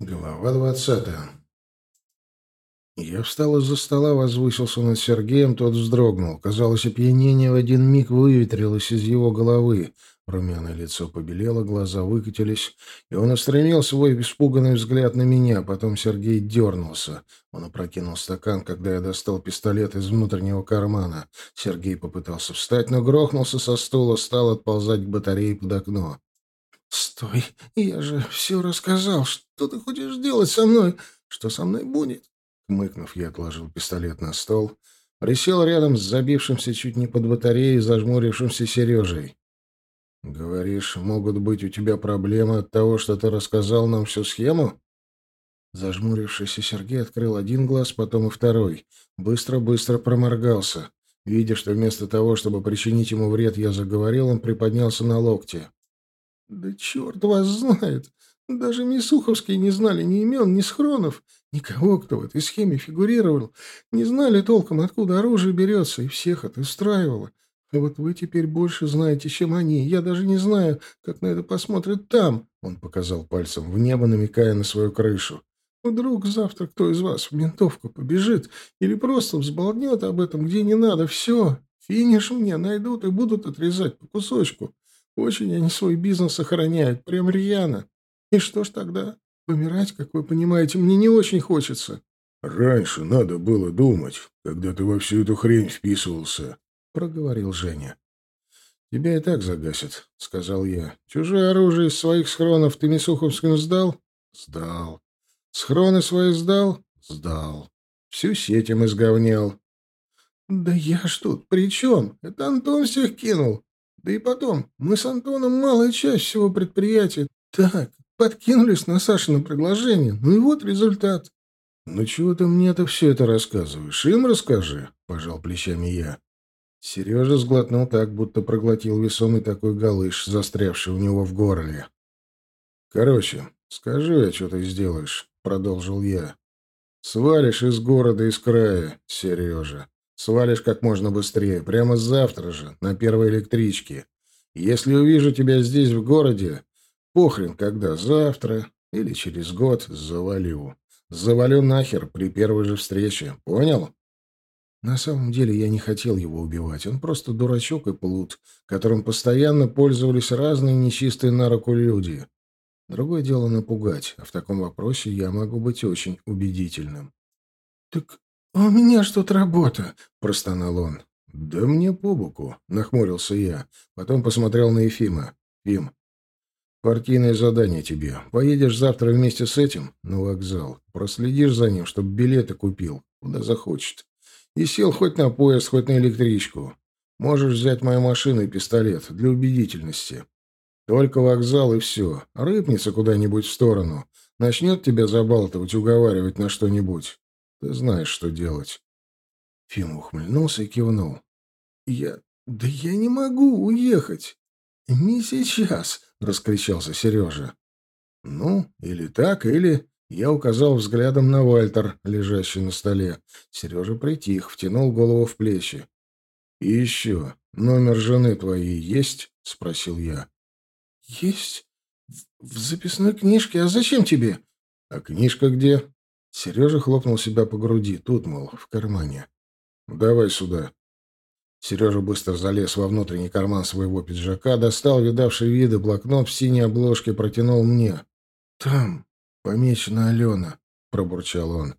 Глава двадцатая. Я встал из-за стола, возвысился над Сергеем, тот вздрогнул. Казалось, опьянение в один миг выветрилось из его головы. Румяное лицо побелело, глаза выкатились, и он устремил свой испуганный взгляд на меня. Потом Сергей дернулся. Он опрокинул стакан, когда я достал пистолет из внутреннего кармана. Сергей попытался встать, но грохнулся со стула, стал отползать к батарее под окно. «Стой! Я же все рассказал. Что ты хочешь делать со мной? Что со мной будет?» Хмыкнув, я отложил пистолет на стол, присел рядом с забившимся чуть не под батареей зажмурившимся Сережей. «Говоришь, могут быть у тебя проблемы от того, что ты рассказал нам всю схему?» Зажмурившийся Сергей открыл один глаз, потом и второй. Быстро-быстро проморгался. Видя, что вместо того, чтобы причинить ему вред, я заговорил, он приподнялся на локте. Да черт вас знает! Даже Мисуховские не знали ни имен, ни схронов, никого, кто в этой схеме фигурировал. Не знали толком, откуда оружие берется, и всех это устраивало. А вот вы теперь больше знаете, чем они. Я даже не знаю, как на это посмотрят там. Он показал пальцем в небо, намекая на свою крышу. Вдруг завтра кто из вас в ментовку побежит или просто взболтнет об этом, где не надо. Все, финиш мне найдут и будут отрезать по кусочку. Очень они свой бизнес охраняют, прям рьяно. И что ж тогда? Помирать, как вы понимаете, мне не очень хочется. Раньше надо было думать, когда ты во всю эту хрень вписывался, проговорил Женя. Тебя и так загасят, сказал я. Чужое оружие из своих схронов ты Мисуховским сдал? Сдал. Схроны свои сдал? Сдал. Всю сеть им изговнял. Да я ж тут при чем? Это Антон всех кинул. Да и потом, мы с Антоном малая часть всего предприятия. Так, подкинулись на Сашино предложение. Ну и вот результат. «Ну чего ты мне-то все это рассказываешь? Им расскажи», — пожал плечами я. Сережа сглотнул так, будто проглотил весомый такой галыш, застрявший у него в горле. «Короче, скажи, а что ты сделаешь?» — продолжил я. «Свалишь из города, из края, Сережа. Свалишь как можно быстрее, прямо завтра же, на первой электричке. Если увижу тебя здесь, в городе, похрен когда, завтра или через год, завалю. Завалю нахер при первой же встрече. Понял? На самом деле я не хотел его убивать. Он просто дурачок и плут, которым постоянно пользовались разные нечистые на руку люди. Другое дело напугать, а в таком вопросе я могу быть очень убедительным. — Так «У меня ж тут работа», — простонал он. «Да мне по боку», — нахмурился я. Потом посмотрел на Ефима. «Фим, партийное задание тебе. Поедешь завтра вместе с этим на вокзал. Проследишь за ним, чтобы билеты купил, куда захочет. И сел хоть на поезд, хоть на электричку. Можешь взять мою машину и пистолет для убедительности. Только вокзал и все. Рыпнется куда-нибудь в сторону. Начнет тебя забалтывать, уговаривать на что-нибудь. Ты знаешь, что делать. Фим ухмыльнулся и кивнул. Я... Да я не могу уехать. Не сейчас, раскричался Сережа. Ну, или так, или... Я указал взглядом на Вальтер, лежащий на столе. Сережа притих, втянул голову в плечи. «И еще, номер жены твоей есть?» — спросил я. «Есть. В записной книжке. А зачем тебе?» «А книжка где?» Сережа хлопнул себя по груди. Тут, мол, в кармане. «Давай сюда». Сережа быстро залез во внутренний карман своего пиджака, достал видавший виды блокнот в синей обложке, протянул мне. «Там помечена Алена», — пробурчал он.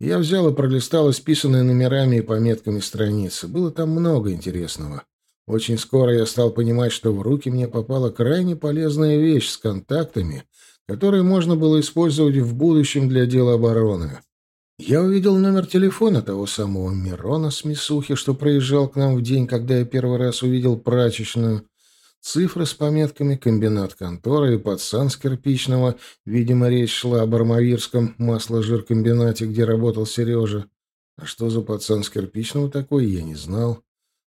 Я взял и пролистал исписанные номерами и пометками страницы. Было там много интересного. Очень скоро я стал понимать, что в руки мне попала крайне полезная вещь с контактами, которые можно было использовать в будущем для дела обороны. Я увидел номер телефона того самого Мирона с Мисухи, что проезжал к нам в день, когда я первый раз увидел прачечную. Цифры с пометками «Комбинат конторы» и «Пацан с кирпичного». Видимо, речь шла об армавирском масло-жиркомбинате, где работал Сережа. А что за пацан с кирпичного такой, я не знал.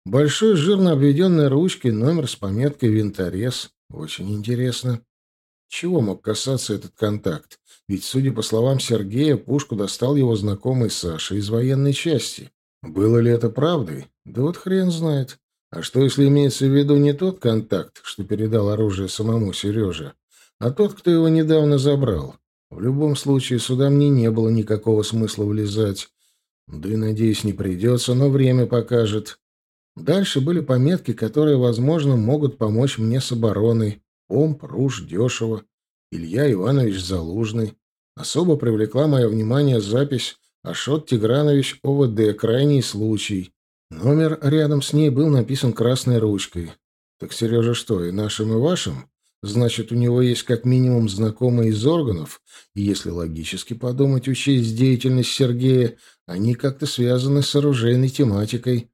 Большой жирно обведенной ручкой номер с пометкой «Винторез». Очень интересно. Чего мог касаться этот контакт? Ведь, судя по словам Сергея, пушку достал его знакомый Саша из военной части. Было ли это правдой? Да вот хрен знает. А что, если имеется в виду не тот контакт, что передал оружие самому Сереже, а тот, кто его недавно забрал? В любом случае, сюда мне не было никакого смысла влезать. Да и, надеюсь, не придется, но время покажет. Дальше были пометки, которые, возможно, могут помочь мне с обороной. Помп, руж, дешево. Илья Иванович Залужный. Особо привлекла мое внимание запись Ашот Тигранович ОВД «Крайний случай». Номер рядом с ней был написан красной ручкой. Так Сережа что, и нашим, и вашим? Значит, у него есть как минимум знакомые из органов, и если логически подумать, учесть деятельность Сергея, они как-то связаны с оружейной тематикой.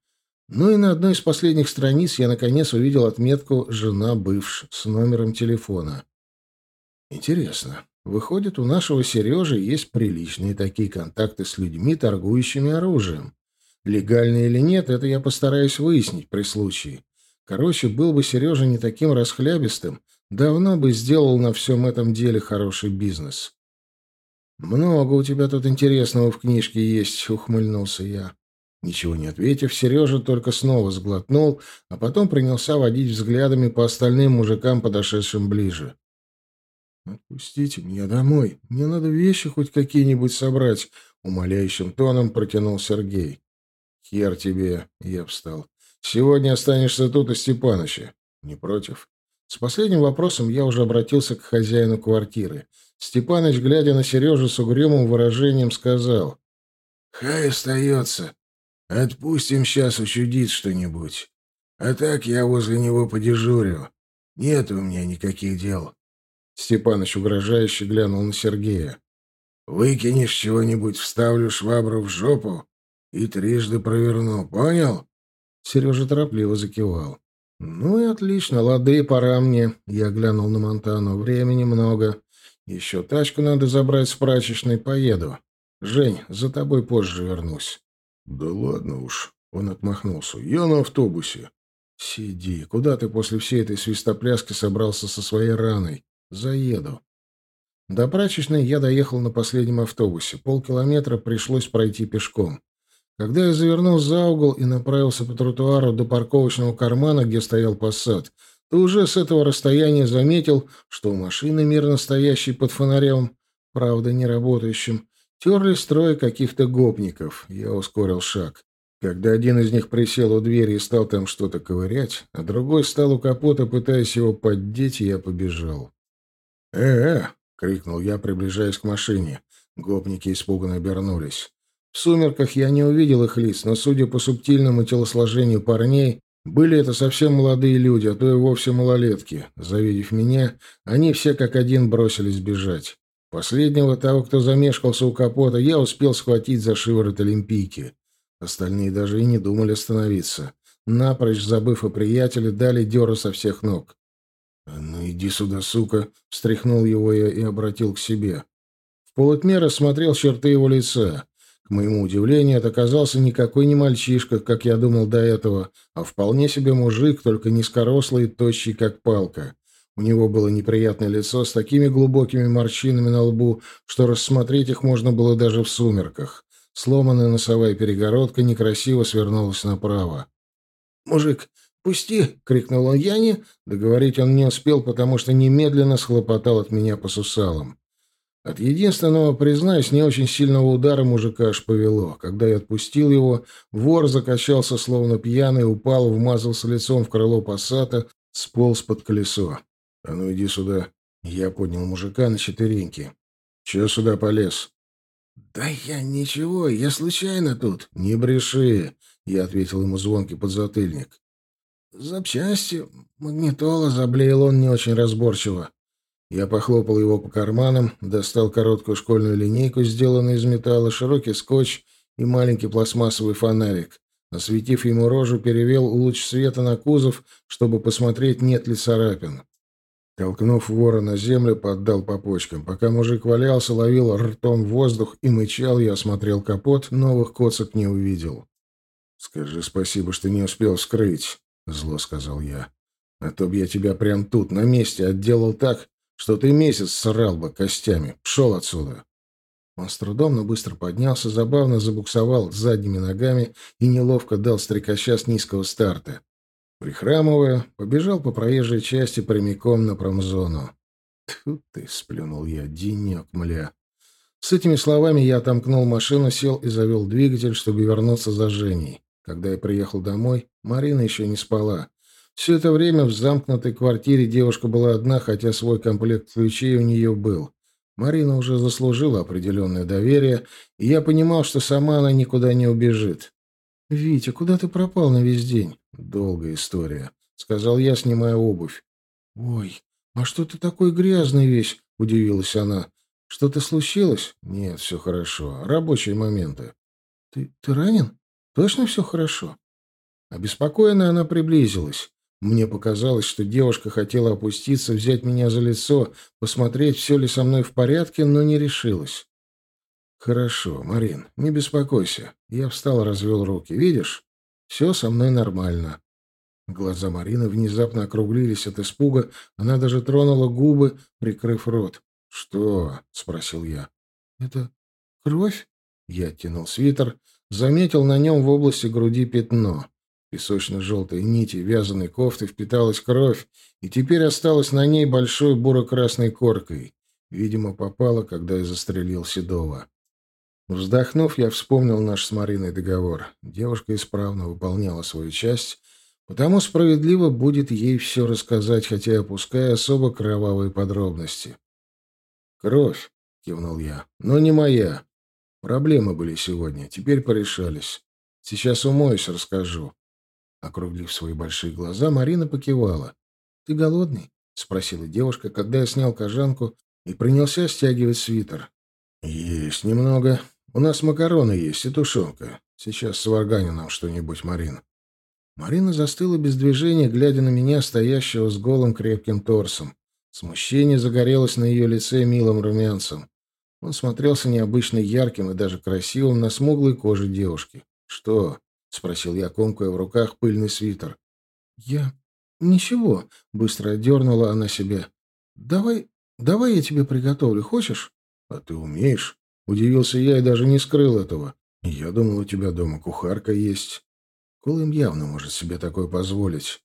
Ну и на одной из последних страниц я наконец увидел отметку «Жена бывш» с номером телефона. Интересно, выходит, у нашего Сережи есть приличные такие контакты с людьми, торгующими оружием. Легально или нет, это я постараюсь выяснить при случае. Короче, был бы Сережа не таким расхлябистым, давно бы сделал на всем этом деле хороший бизнес. «Много у тебя тут интересного в книжке есть», — ухмыльнулся я. Ничего не ответив, Сережа только снова сглотнул, а потом принялся водить взглядами по остальным мужикам, подошедшим ближе. «Отпустите меня домой. Мне надо вещи хоть какие-нибудь собрать», — умоляющим тоном протянул Сергей. «Хер тебе», — я встал. «Сегодня останешься тут у Степаныча. Не против?» С последним вопросом я уже обратился к хозяину квартиры. Степаныч, глядя на Сережу с угрюмым выражением, сказал. «Хай остается. Отпустим сейчас учудить что-нибудь. А так я возле него подежурю. Нет у меня никаких дел». Степаныч угрожающе глянул на Сергея. «Выкинешь чего-нибудь, вставлю швабру в жопу и трижды проверну. Понял?» Сережа торопливо закивал. «Ну и отлично, лады, пора мне». Я глянул на Монтану. «Времени много. Еще тачку надо забрать с прачечной. Поеду. Жень, за тобой позже вернусь». «Да ладно уж». Он отмахнулся. «Я на автобусе». «Сиди. Куда ты после всей этой свистопляски собрался со своей раной? Заеду». До прачечной я доехал на последнем автобусе. Полкилометра пришлось пройти пешком. Когда я завернул за угол и направился по тротуару до парковочного кармана, где стоял посад, то уже с этого расстояния заметил, что у машины, мирно стоящей под фонарем, правда, не работающим, терли строй каких-то гопников. Я ускорил шаг. Когда один из них присел у двери и стал там что-то ковырять, а другой стал у капота, пытаясь его поддеть, я побежал. «Э-э!» — крикнул я, приближаясь к машине. Гопники испуганно обернулись. В сумерках я не увидел их лиц, но, судя по субтильному телосложению парней, были это совсем молодые люди, а то и вовсе малолетки. Завидев меня, они все как один бросились бежать. Последнего того, кто замешкался у капота, я успел схватить за шиворот Олимпийки. Остальные даже и не думали остановиться. Напрочь, забыв о приятеле, дали дёру со всех ног. «А «Ну иди сюда, сука!» — встряхнул его я и обратил к себе. В полутьме рассмотрел черты его лица. К моему удивлению, это оказался никакой не мальчишка, как я думал до этого, а вполне себе мужик, только низкорослый и тощий, как палка. У него было неприятное лицо с такими глубокими морщинами на лбу, что рассмотреть их можно было даже в сумерках. Сломанная носовая перегородка некрасиво свернулась направо. «Мужик, пусти!» — крикнул он Яне. Договорить он не успел, потому что немедленно схлопотал от меня по сусалам. От единственного, признаюсь, не очень сильного удара мужика аж повело. Когда я отпустил его, вор закачался, словно пьяный, упал, вмазался лицом в крыло пассата, сполз под колесо. «А ну иди сюда!» Я поднял мужика на четвереньки. «Чего сюда полез?» «Да я ничего, я случайно тут». «Не бреши!» — я ответил ему звонкий подзатыльник. «Запчасти, магнитола», — заблеял он не очень разборчиво. Я похлопал его по карманам, достал короткую школьную линейку, сделанную из металла, широкий скотч и маленький пластмассовый фонарик. Осветив ему рожу, перевел луч света на кузов, чтобы посмотреть, нет ли царапин. Толкнув вора на землю, поддал по почкам. Пока мужик валялся, ловил ртом воздух и мычал, я осмотрел капот, новых коцок не увидел. «Скажи спасибо, что не успел вскрыть», — зло сказал я. «А то б я тебя прям тут, на месте, отделал так, что ты месяц срал бы костями. Пшел отсюда. Он с трудом, но быстро поднялся, забавно забуксовал задними ногами и неловко дал стрекача с низкого старта. Прихрамывая, побежал по проезжей части прямиком на промзону. Тут ты, сплюнул я, денек, мля. С этими словами я отомкнул машину, сел и завел двигатель, чтобы вернуться за Женей. Когда я приехал домой, Марина еще не спала. Все это время в замкнутой квартире девушка была одна, хотя свой комплект ключей у нее был. Марина уже заслужила определенное доверие, и я понимал, что сама она никуда не убежит. «Витя, куда ты пропал на весь день?» «Долгая история», — сказал я, снимая обувь. «Ой, а что ты такой грязный весь?» — удивилась она. Что-то случилось? Нет, все хорошо. Рабочие моменты. Ты, ты ранен? Точно все хорошо? Обеспокоенная она приблизилась. Мне показалось, что девушка хотела опуститься, взять меня за лицо, посмотреть, все ли со мной в порядке, но не решилась. «Хорошо, Марин, не беспокойся». Я встал, развел руки. «Видишь? Все со мной нормально». Глаза Марины внезапно округлились от испуга. Она даже тронула губы, прикрыв рот. «Что?» — спросил я. «Это кровь?» Я оттянул свитер, заметил на нем в области груди пятно. Песочно-желтой нити вязаной кофты впиталась кровь, и теперь осталась на ней большой буро-красной коркой. Видимо, попала, когда я застрелил Седова. Вздохнув, я вспомнил наш с Мариной договор. Девушка исправно выполняла свою часть, потому справедливо будет ей все рассказать, хотя опуская особо кровавые подробности. «Кровь», — кивнул я, — «но не моя. Проблемы были сегодня, теперь порешались. Сейчас умоюсь, расскажу». Округлив свои большие глаза, Марина покивала. «Ты голодный?» — спросила девушка, когда я снял кожанку и принялся стягивать свитер. «Есть немного. У нас макароны есть и тушенка. Сейчас сварганю нам что-нибудь, Марин». Марина застыла без движения, глядя на меня, стоящего с голым крепким торсом. Смущение загорелось на ее лице милым румянцем. Он смотрелся необычно ярким и даже красивым на смуглой коже девушки. «Что?» — спросил я, комкая в руках пыльный свитер. «Я... ничего», — быстро отдернула она себя. «Давай... давай я тебе приготовлю, хочешь?» «А ты умеешь?» — удивился я и даже не скрыл этого. «Я думал, у тебя дома кухарка есть». Колым явно может себе такое позволить.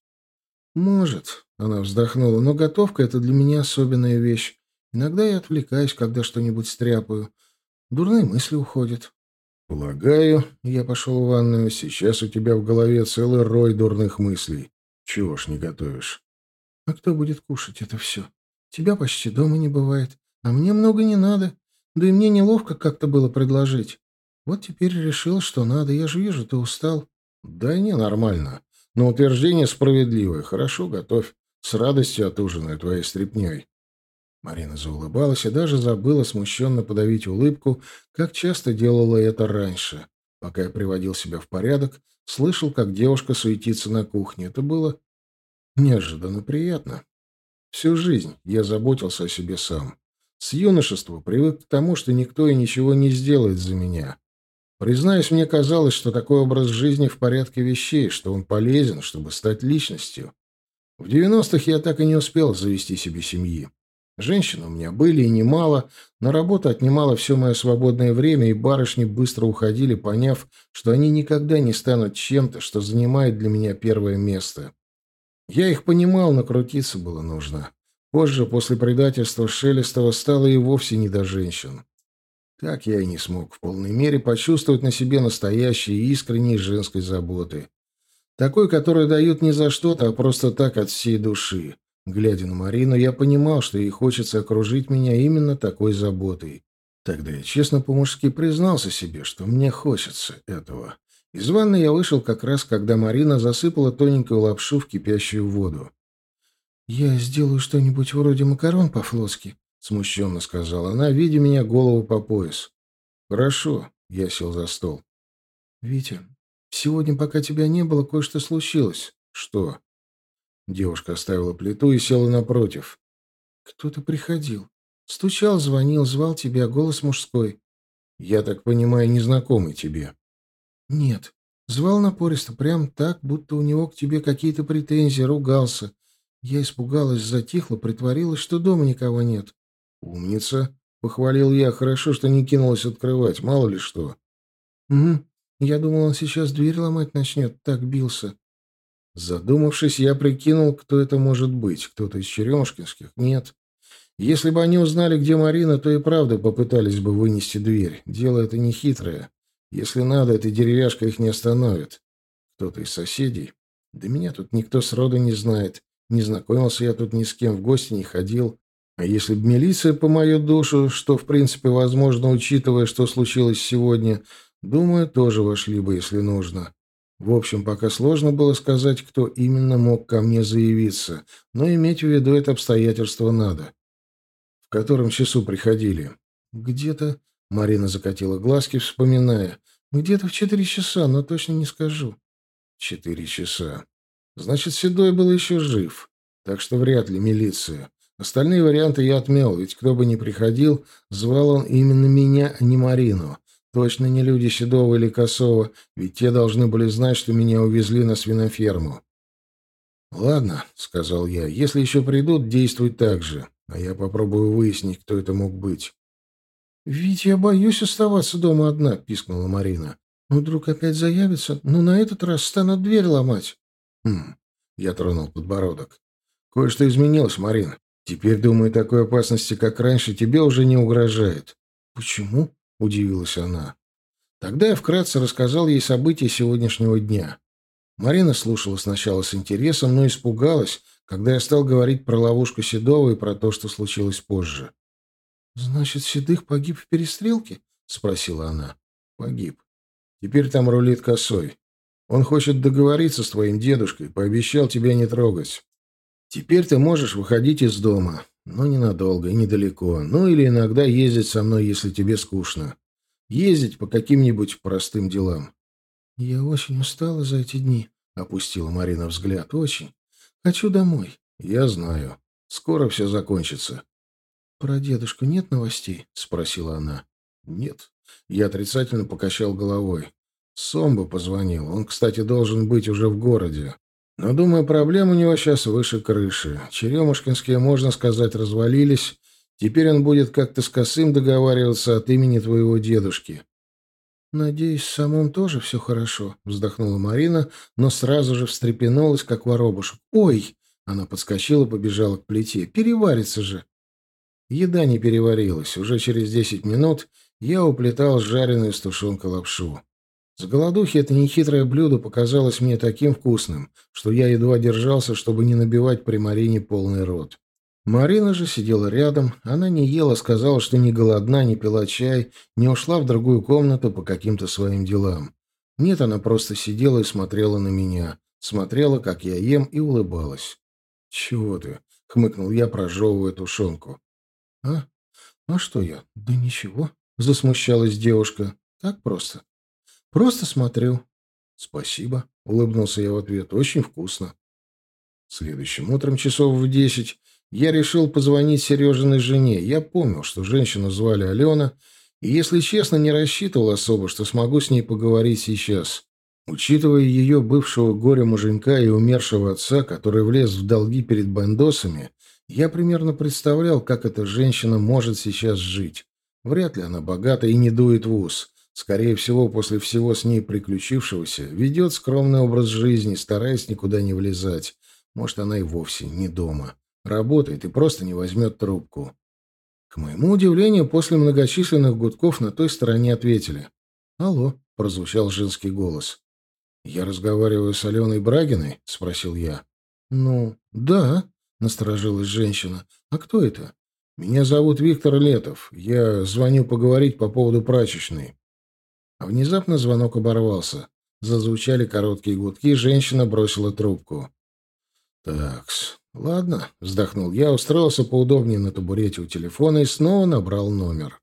«Может», — она вздохнула, — «но готовка — это для меня особенная вещь. Иногда я отвлекаюсь, когда что-нибудь стряпаю. Дурные мысли уходят». «Полагаю, я пошел в ванную, сейчас у тебя в голове целый рой дурных мыслей. Чего ж не готовишь?» «А кто будет кушать это все? Тебя почти дома не бывает, а мне много не надо. Да и мне неловко как-то было предложить. Вот теперь решил, что надо. Я же вижу, ты устал». «Да не, нормально. Но утверждение справедливое. Хорошо, готовь. С радостью отужинаю твоей стряпней. Марина заулыбалась и даже забыла смущенно подавить улыбку, как часто делала это раньше. Пока я приводил себя в порядок, слышал, как девушка суетится на кухне. Это было неожиданно приятно. Всю жизнь я заботился о себе сам. С юношества привык к тому, что никто и ничего не сделает за меня. Признаюсь, мне казалось, что такой образ жизни в порядке вещей, что он полезен, чтобы стать личностью. В 90-х я так и не успел завести себе семьи. Женщин у меня были и немало, но работа отнимала все мое свободное время, и барышни быстро уходили, поняв, что они никогда не станут чем-то, что занимает для меня первое место. Я их понимал, но крутиться было нужно. Позже, после предательства Шелестова, стало и вовсе не до женщин. Так я и не смог в полной мере почувствовать на себе настоящей искренней женской заботы. Такой, которую дают не за что-то, а просто так от всей души. Глядя на Марину, я понимал, что ей хочется окружить меня именно такой заботой. Тогда я честно по-мужски признался себе, что мне хочется этого. Из ванны я вышел как раз, когда Марина засыпала тоненькую лапшу в кипящую воду. «Я сделаю что-нибудь вроде макарон по-флотски», смущенно сказала она, видя меня голову по пояс. Хорошо, я сел за стол. Витя, сегодня, пока тебя не было, кое-что случилось. Что? Девушка оставила плиту и села напротив. Кто-то приходил. Стучал, звонил, звал тебя, голос мужской. Я так понимаю, незнакомый тебе. Нет. Звал напористо, прям так, будто у него к тебе какие-то претензии, ругался. Я испугалась, затихла, притворилась, что дома никого нет. «Умница!» — похвалил я. «Хорошо, что не кинулась открывать, мало ли что». «Угу. Я думал, он сейчас дверь ломать начнет. Так бился». Задумавшись, я прикинул, кто это может быть. Кто-то из черемушкинских? Нет. Если бы они узнали, где Марина, то и правда попытались бы вынести дверь. Дело это не хитрое. Если надо, эта деревяшка их не остановит. Кто-то из соседей? Да меня тут никто сроду не знает. Не знакомился я тут ни с кем, в гости не ходил. А если б милиция по мою душу, что, в принципе, возможно, учитывая, что случилось сегодня, думаю, тоже вошли бы, если нужно. В общем, пока сложно было сказать, кто именно мог ко мне заявиться, но иметь в виду это обстоятельство надо. В котором часу приходили? Где-то... Марина закатила глазки, вспоминая. Где-то в четыре часа, но точно не скажу. Четыре часа. Значит, Седой был еще жив. Так что вряд ли милиция. Остальные варианты я отмел, ведь кто бы ни приходил, звал он именно меня, а не Марину. Точно не люди Седова или Косова, ведь те должны были знать, что меня увезли на свиноферму. «Ладно», — сказал я, — «если еще придут, действуй так же, а я попробую выяснить, кто это мог быть». «Ведь я боюсь оставаться дома одна», — пискнула Марина. «Ну, вдруг опять заявится, ну, на этот раз станут дверь ломать». «Хм», — я тронул подбородок. «Кое-что изменилось, Марин. Теперь, думаю, такой опасности, как раньше, тебе уже не угрожает». «Почему?» — удивилась она. Тогда я вкратце рассказал ей события сегодняшнего дня. Марина слушала сначала с интересом, но испугалась, когда я стал говорить про ловушку Седова и про то, что случилось позже. «Значит, Седых погиб в перестрелке?» — спросила она. «Погиб. Теперь там рулит косой. Он хочет договориться с твоим дедушкой, пообещал тебя не трогать. Теперь ты можешь выходить из дома. Но ненадолго и недалеко. Ну или иногда ездить со мной, если тебе скучно. Ездить по каким-нибудь простым делам. Я очень устала за эти дни, опустила Марина взгляд. Очень. Хочу домой. Я знаю. Скоро все закончится. Про дедушку нет новостей? спросила она. Нет. Я отрицательно покачал головой. Сомба позвонил. Он, кстати, должен быть уже в городе. Но, думаю, проблем у него сейчас выше крыши. Черемушкинские, можно сказать, развалились. Теперь он будет как-то с Косым договариваться от имени твоего дедушки. «Надеюсь, с самым тоже все хорошо», — вздохнула Марина, но сразу же встрепенулась, как воробушек. «Ой!» — она подскочила, побежала к плите. «Переварится же!» Еда не переварилась. Уже через десять минут я уплетал жареную с тушенкой лапшу. С голодухи это нехитрое блюдо показалось мне таким вкусным, что я едва держался, чтобы не набивать при Марине полный рот. Марина же сидела рядом, она не ела, сказала, что не голодна, не пила чай, не ушла в другую комнату по каким-то своим делам. Нет, она просто сидела и смотрела на меня, смотрела, как я ем, и улыбалась. «Чего ты?» — хмыкнул я, прожевывая тушенку. «А? А что я? Да ничего», — засмущалась девушка. «Так просто. Просто смотрю. Спасибо, улыбнулся я в ответ. Очень вкусно. Следующим утром часов в десять я решил позвонить Сережиной жене. Я помнил, что женщину звали Алена, и, если честно, не рассчитывал особо, что смогу с ней поговорить сейчас. Учитывая ее бывшего горя-муженька и умершего отца, который влез в долги перед бандосами, я примерно представлял, как эта женщина может сейчас жить. Вряд ли она богата и не дует в ус. Скорее всего, после всего с ней приключившегося, ведет скромный образ жизни, стараясь никуда не влезать. Может, она и вовсе не дома. Работает и просто не возьмет трубку. К моему удивлению, после многочисленных гудков на той стороне ответили. «Алло», — прозвучал женский голос. «Я разговариваю с Аленой Брагиной?» — спросил я. «Ну, да», — насторожилась женщина. «А кто это?» «Меня зовут Виктор Летов. Я звоню поговорить по поводу прачечной». А внезапно звонок оборвался. Зазвучали короткие гудки, женщина бросила трубку. «Такс, ладно», — вздохнул я, устроился поудобнее на табурете у телефона и снова набрал номер.